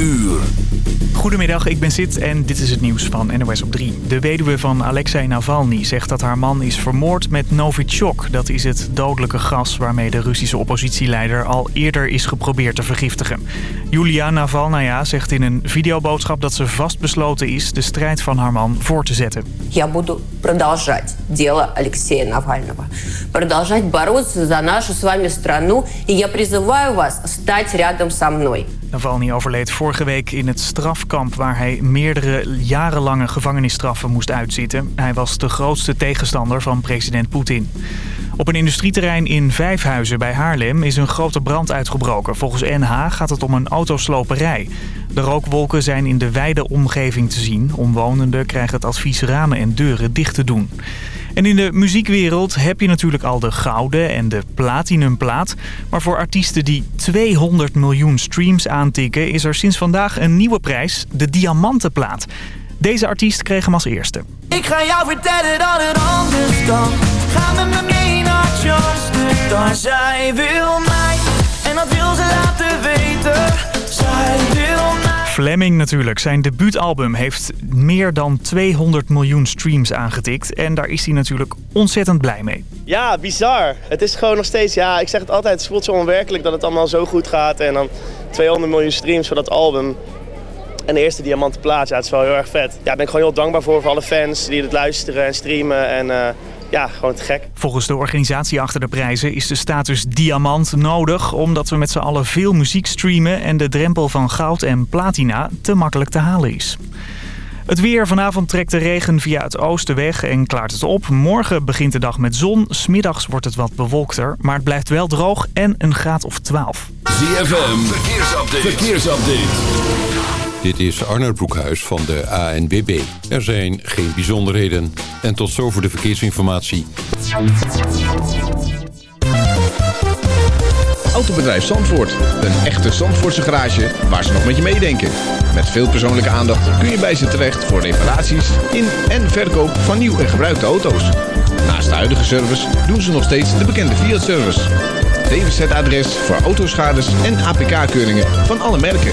uur. Goedemiddag, ik ben Sid en dit is het nieuws van NOS op 3. De weduwe van Alexei Navalny zegt dat haar man is vermoord met Novichok. Dat is het dodelijke gas waarmee de Russische oppositieleider al eerder is geprobeerd te vergiftigen. Julia Navalnaya zegt in een videoboodschap dat ze vastbesloten is de strijd van haar man voor te zetten. Я буду продолжать дело Алексея Навального. Продолжать бороться за нашу с вами страну. И я призываю вас стать рядом со мной. Navalny overleed vorige week in het strafkamp waar hij meerdere jarenlange gevangenisstraffen moest uitzitten. Hij was de grootste tegenstander van president Poetin. Op een industrieterrein in Vijfhuizen bij Haarlem is een grote brand uitgebroken. Volgens NH gaat het om een autosloperij. De rookwolken zijn in de wijde omgeving te zien. Omwonenden krijgen het advies ramen en deuren dicht te doen. En in de muziekwereld heb je natuurlijk al de gouden en de platinumplaat. Maar voor artiesten die 200 miljoen streams aantikken... is er sinds vandaag een nieuwe prijs, de diamantenplaat. Deze artiest kreeg hem als eerste. Ik ga jou vertellen dat het anders kan. Ga met me mee naar Amsterdam. Zij wil mij en dat wil ze laten weten. Zij wil mij. Fleming natuurlijk. Zijn debuutalbum heeft meer dan 200 miljoen streams aangetikt. En daar is hij natuurlijk ontzettend blij mee. Ja, bizar. Het is gewoon nog steeds, ja, ik zeg het altijd, het voelt zo onwerkelijk dat het allemaal zo goed gaat. En dan 200 miljoen streams voor dat album. En de eerste diamanten plaat, ja, het is wel heel erg vet. Ja, daar ben ik gewoon heel dankbaar voor, voor alle fans die het luisteren en streamen. En eh, ja, gewoon te gek. Volgens de organisatie achter de prijzen is de status diamant nodig... omdat we met z'n allen veel muziek streamen... en de drempel van goud en platina te makkelijk te halen is. Het weer. Vanavond trekt de regen via het oosten weg en klaart het op. Morgen begint de dag met zon. Smiddags wordt het wat bewolkter. Maar het blijft wel droog en een graad of 12. ZFM, verkeersupdate. verkeersupdate. Dit is Arnold Broekhuis van de ANWB. Er zijn geen bijzonderheden. En tot zover de verkeersinformatie. Autobedrijf Zandvoort. Een echte Zandvoortse garage waar ze nog met je meedenken. Met veel persoonlijke aandacht kun je bij ze terecht voor reparaties in en verkoop van nieuw en gebruikte auto's. Naast de huidige service doen ze nog steeds de bekende Fiat-service. DWZ-adres voor autoschades en APK-keuringen van alle merken.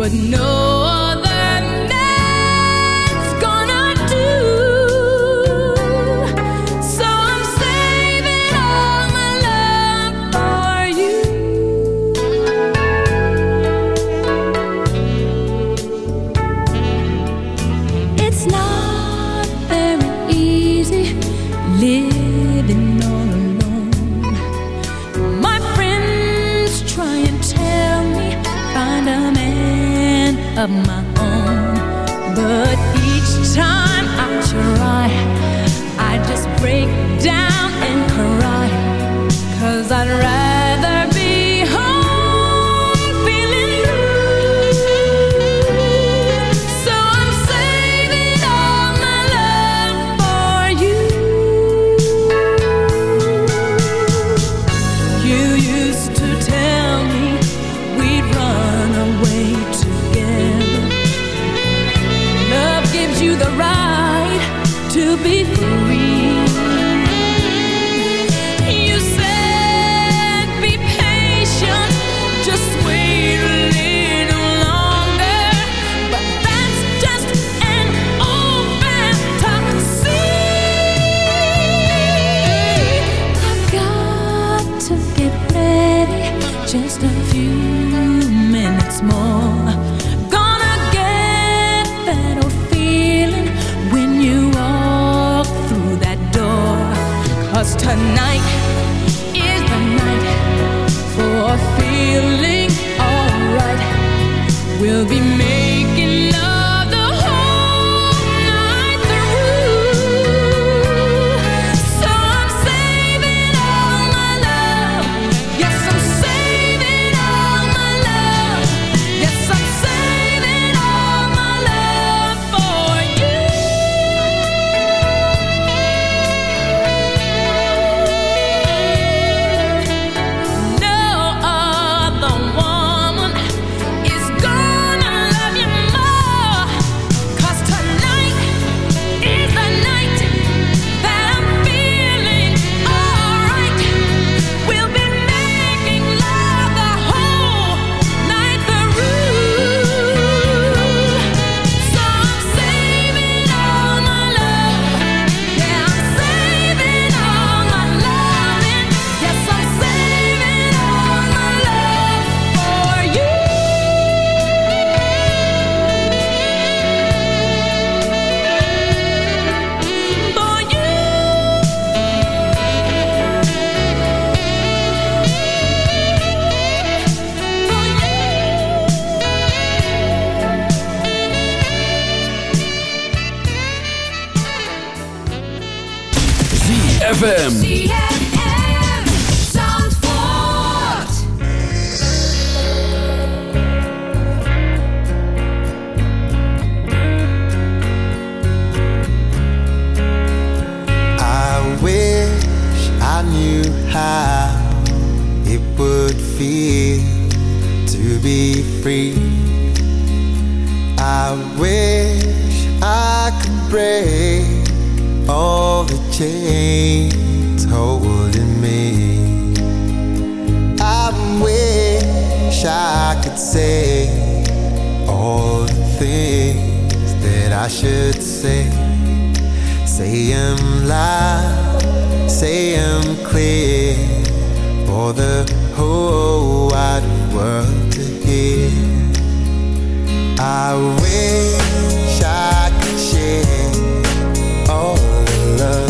But no of my I could say all the things that I should say. Say them loud, say them clear for the whole wide world to hear. I wish I could share all the love.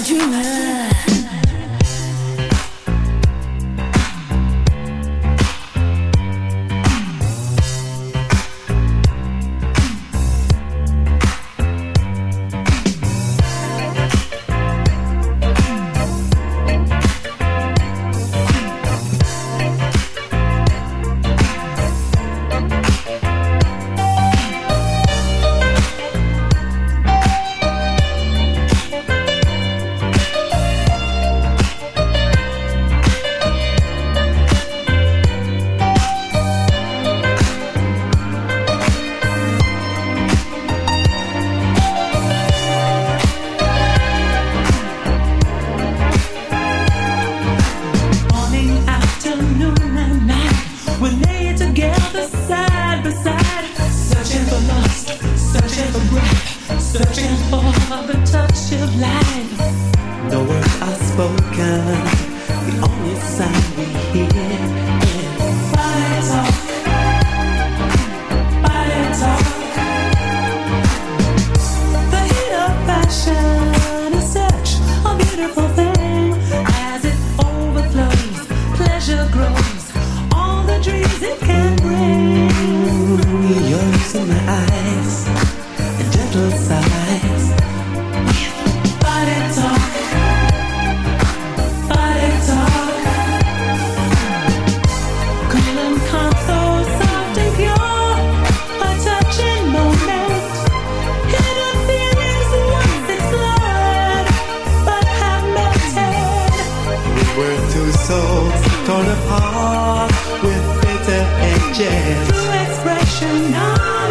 Dreamer? Expression. now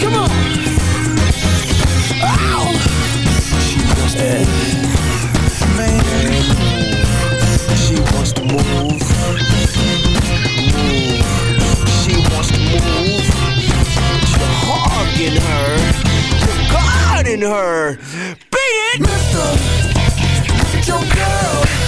Come on. Ow! She wants to move. Move. She wants to move. You're hogging her. You're guarding her. Beat it! Mister, look your girl.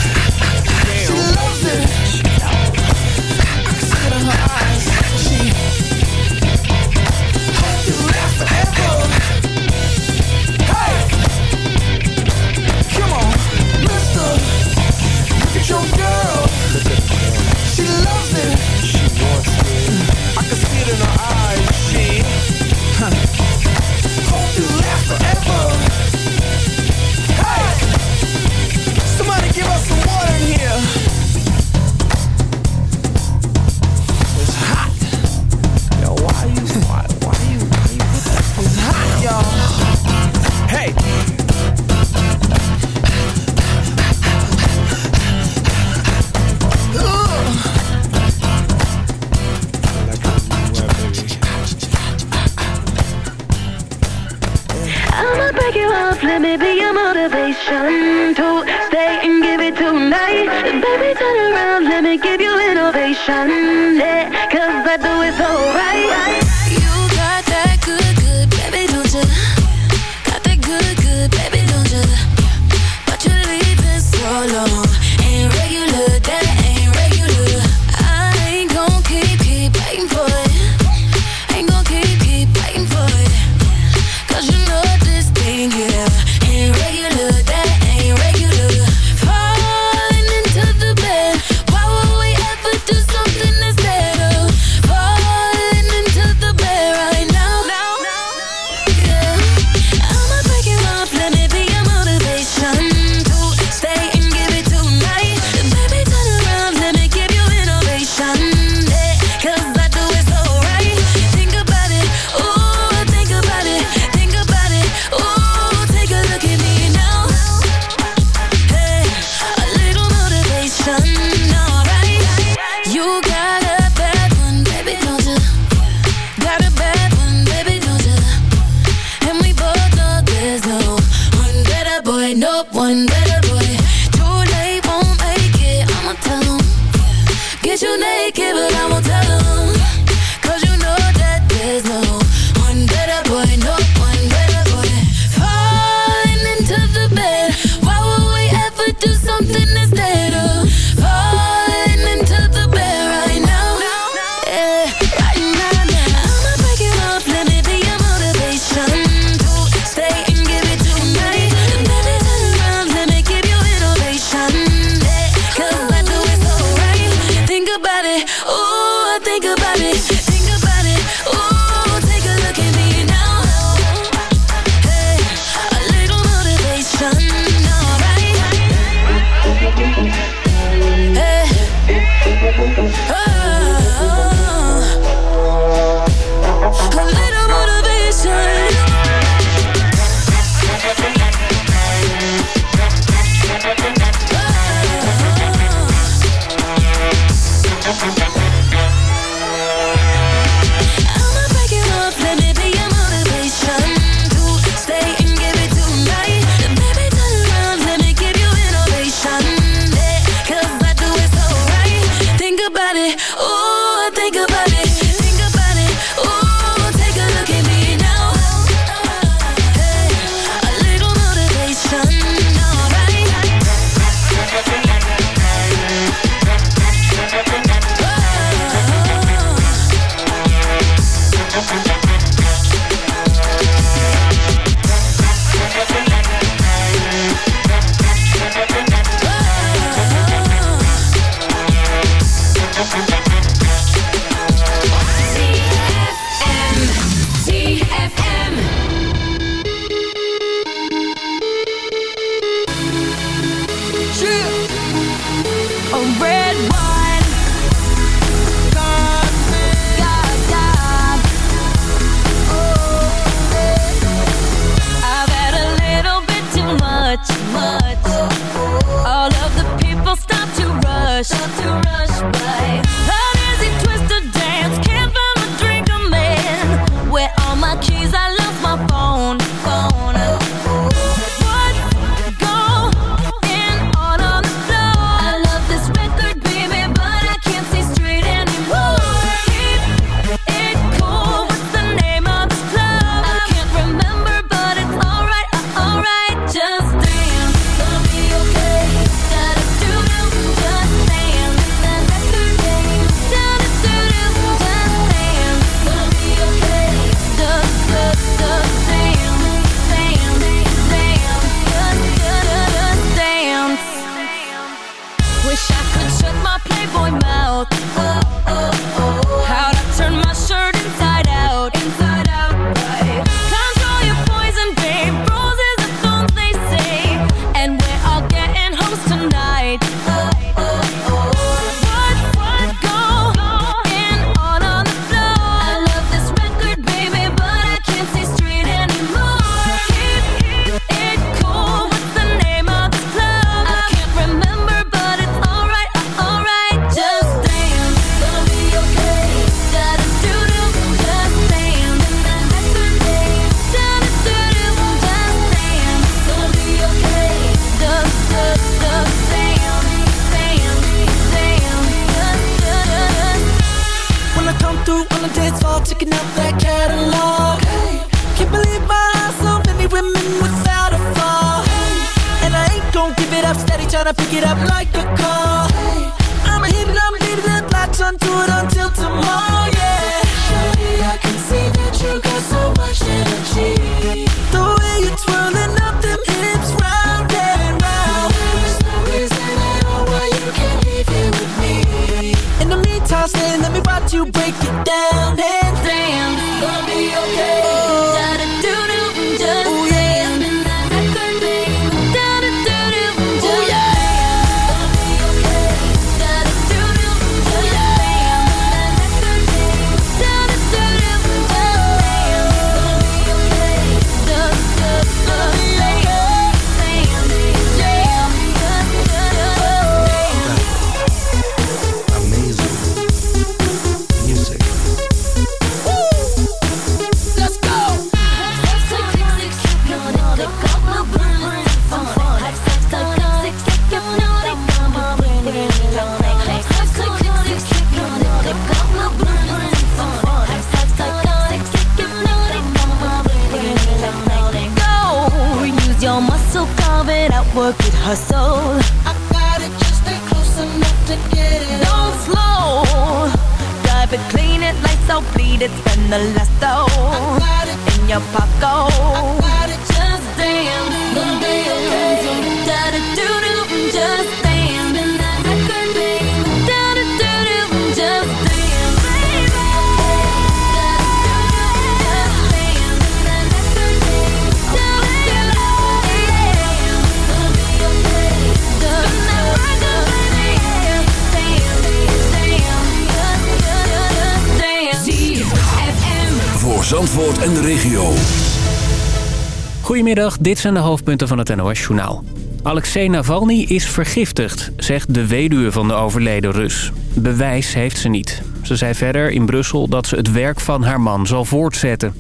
Dit zijn de hoofdpunten van het NOS-journaal. Alexei Navalny is vergiftigd, zegt de weduwe van de overleden Rus. Bewijs heeft ze niet. Ze zei verder in Brussel dat ze het werk van haar man zal voortzetten.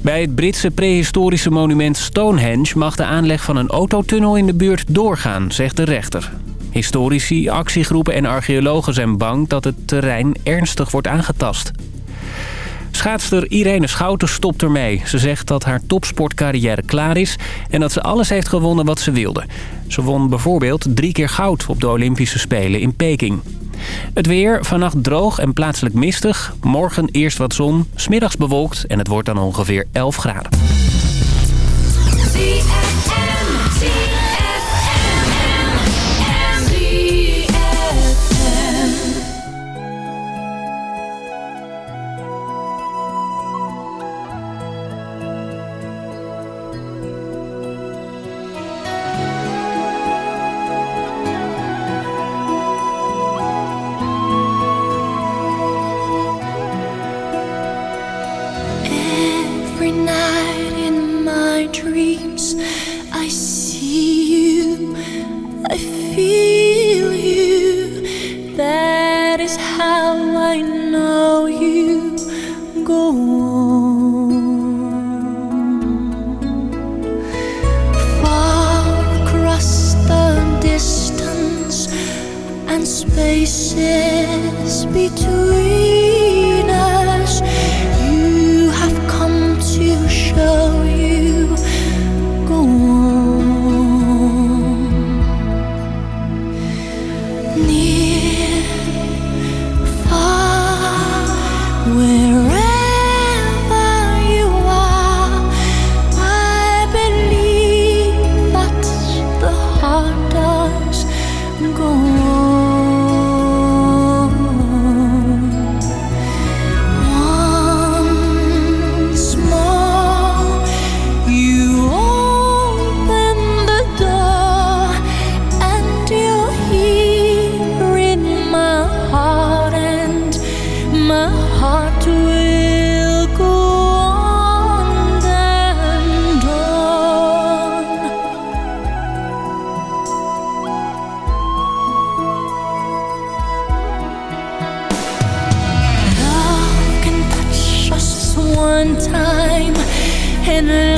Bij het Britse prehistorische monument Stonehenge... mag de aanleg van een autotunnel in de buurt doorgaan, zegt de rechter. Historici, actiegroepen en archeologen zijn bang dat het terrein ernstig wordt aangetast. Schaatster Irene Schouten stopt ermee. Ze zegt dat haar topsportcarrière klaar is en dat ze alles heeft gewonnen wat ze wilde. Ze won bijvoorbeeld drie keer goud op de Olympische Spelen in Peking. Het weer, vannacht droog en plaatselijk mistig. Morgen eerst wat zon, smiddags bewolkt en het wordt dan ongeveer 11 graden. One time and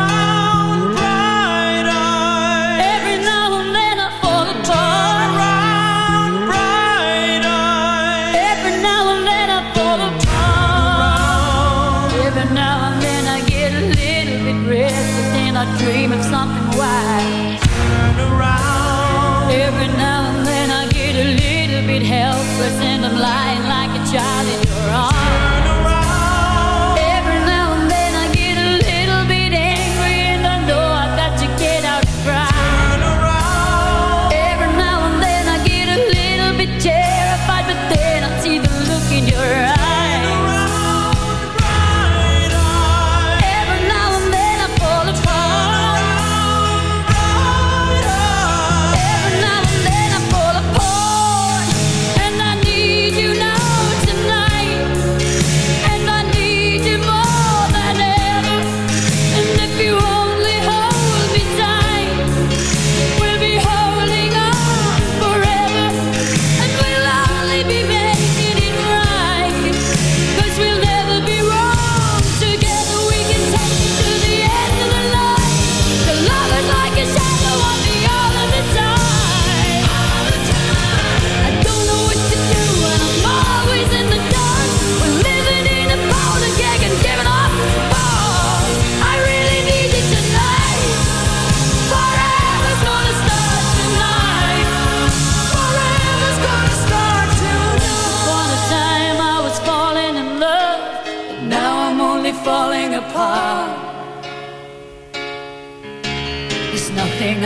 listen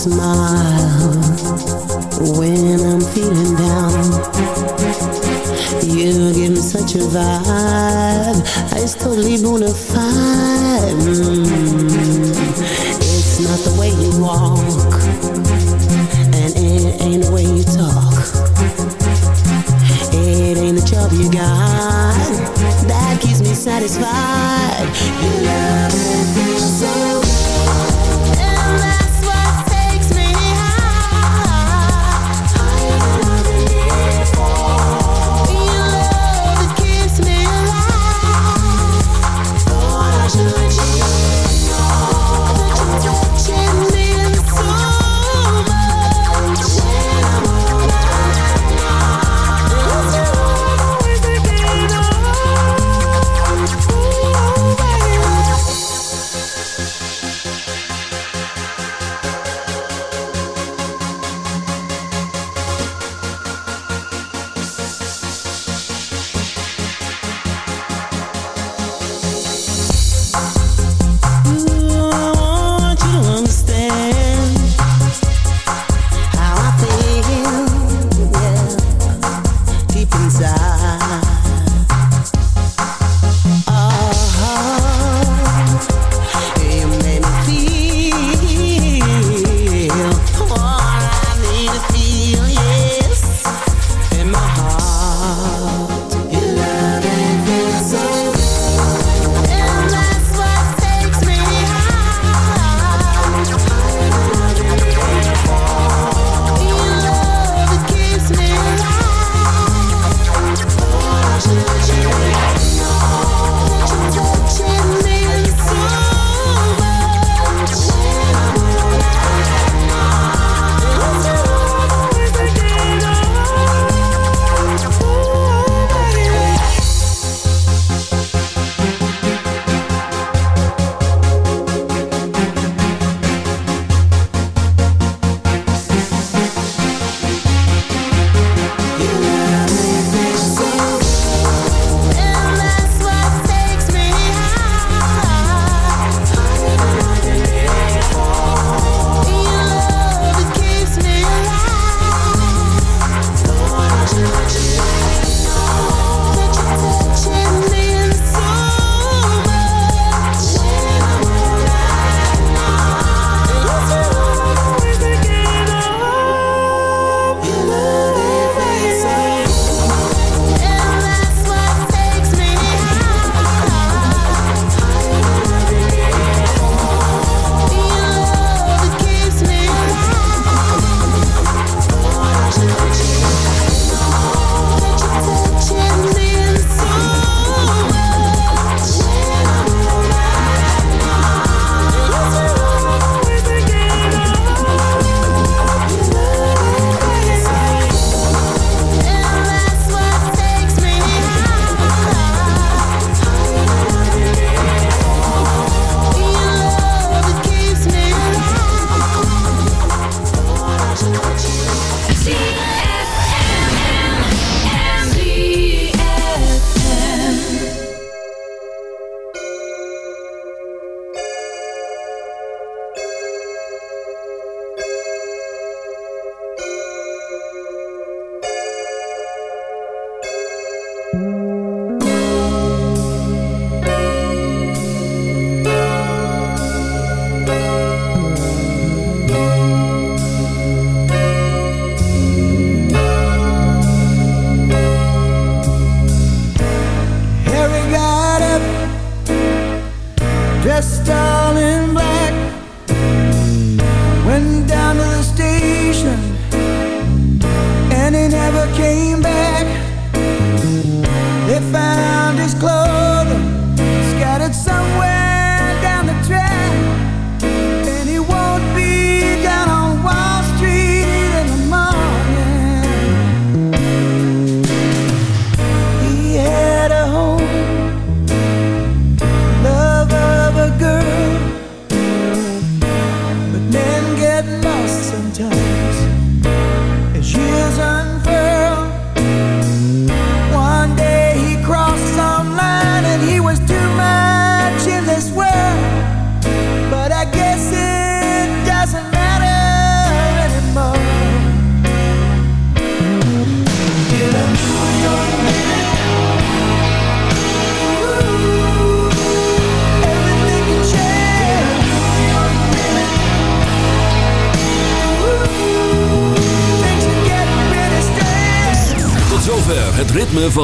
smile when I'm feeling down. You give me such a vibe, I totally bona fide. Mm.